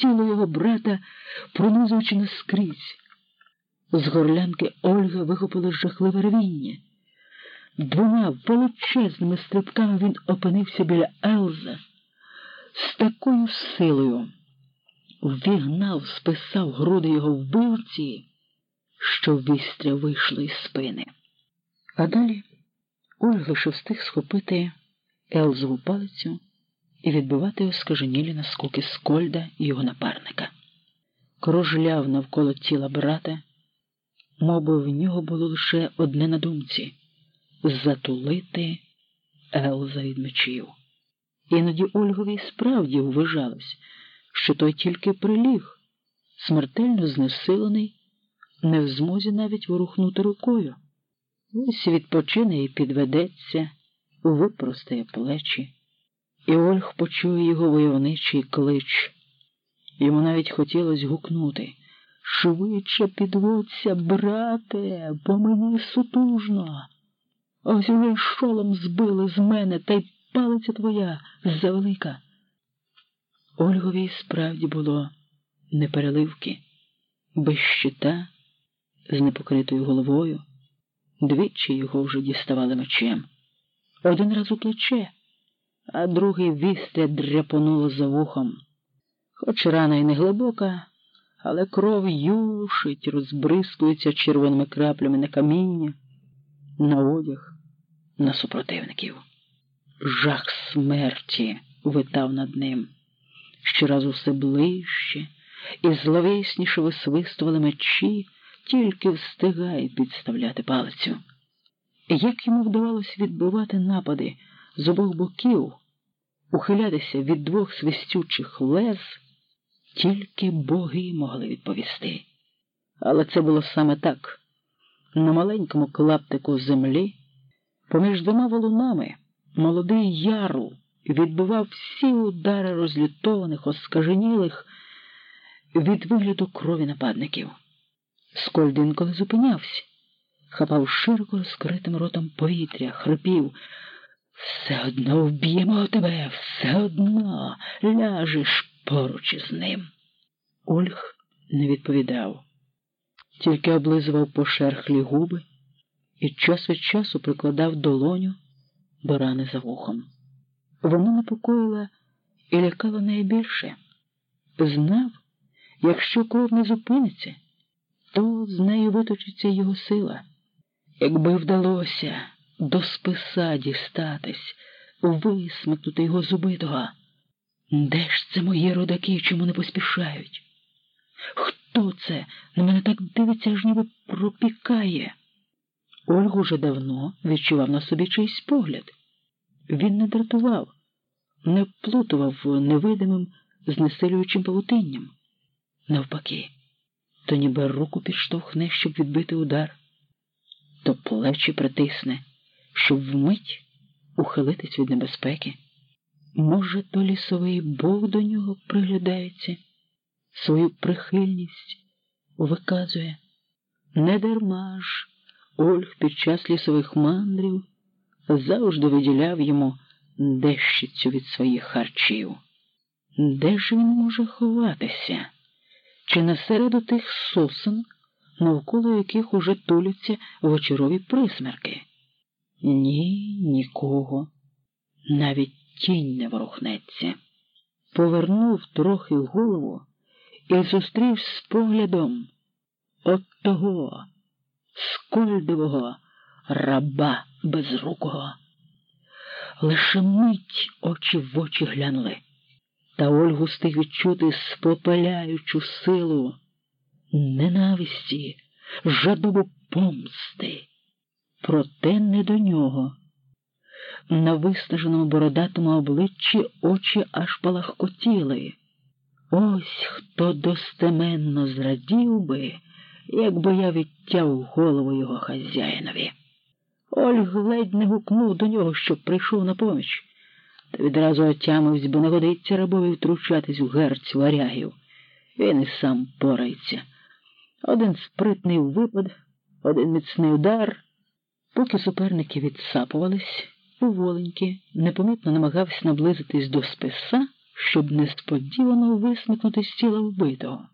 тіло його брата, пронизуючи наскрізь. З горлянки Ольга вихопила жахливе ревіння. Двома величезними стрибками він опинився біля Елза з такою силою ввігнав, списав груди його вбивці, що вістря вийшло із спини. А далі Ольга лише встиг схопити Елзову палицю і відбивати оскаженілі наскоки Скольда і його напарника. Кружляв навколо тіла брата, мовби в нього було лише одне на думці затулити Елза від мечів. Іноді Ольгові справді вважалось, що той тільки приліг, смертельно знесилений, не в змозі навіть ворухнути рукою. Ось відпочине і підведеться, випростає плечі, і Ольг почує його войовничий клич. Йому навіть хотілося гукнути швидше підводься, брате, бо мені сутужно. Ось уже шолом збили з мене, та й палиця твоя завелика. Ольгові справді було непереливки, без щита, з непокритою головою. Двічі його вже діставали мечем. Один раз у плече, а другий вістря дряпонуло за вухом. Хоч рана й не глибока, але кров юшить, розбризкується червоними краплями на каміння, на одяг, на супротивників. Жах смерті витав над ним. Щоразу все ближче і зловісніше висвистували мечі, тільки встигає підставляти палицю. Як йому вдавалося відбивати напади з обох боків, ухилятися від двох свистючих лез, тільки боги могли відповісти. Але це було саме так. На маленькому клаптику землі, поміж двома волунами, молодий яру відбивав всі удари розлютованих, оскаженілих від вигляду крові нападників. Скольд інколи зупинявся, хапав широко розкритим ротом повітря, хрипів. Все одно вб'ємо тебе, все одно ляжеш поруч із ним. Ольг не відповідав, тільки облизував пошерхлі губи і час від часу прикладав долоню до рани за вухом. Вона непокоїла і лякала найбільше. Знав, якщо кров не зупиниться, то з нею виточиться його сила. Якби вдалося до списа дістатись, висмикнути його з убитого. Де ж це мої родаки, чому не поспішають? Хто це на мене так дивиться, аж ніби пропікає? Ольгу вже давно відчував на собі чийсь погляд. Він не дратував, не вплутував невидимим, знесилюючим павутинням. Навпаки, то ніби руку підштовхне, щоб відбити удар, то плечі притисне, щоб вмить ухилитись від небезпеки. Може, то лісовий Бог до нього приглядається, свою прихильність виказує. Не дарма ж Ольг під час лісових мандрів завжди виділяв йому дещицю від своїх харчів. Де ж він може ховатися? Чи насереду тих сосен, навколо яких уже туляться вечорові присмерки? Ні, нікого, навіть тінь не ворухнеться. Повернув трохи голову і зустрів з поглядом от того скольдового раба безрукого. Лише мить очі в очі глянули, та Ольгу встиг відчути спопаляючу силу ненависті, жадобу помсти, проте не до нього. На виснаженому бородатому обличчі очі аж палахкотіли. Ось хто достеменно зрадів би, якби я відтяв голову його хазяїнові. Ольг ледь не гукнув до нього, щоб прийшов на поміч, та відразу отямився, бо не годиться рабові втручатись у герць варягів. Він і сам порається. Один спритний випад, один міцний удар. Поки суперники відсапувались, поволеньки, непомітно намагався наблизитись до списа. щоб несподівано висмикнути з тіла вбитого.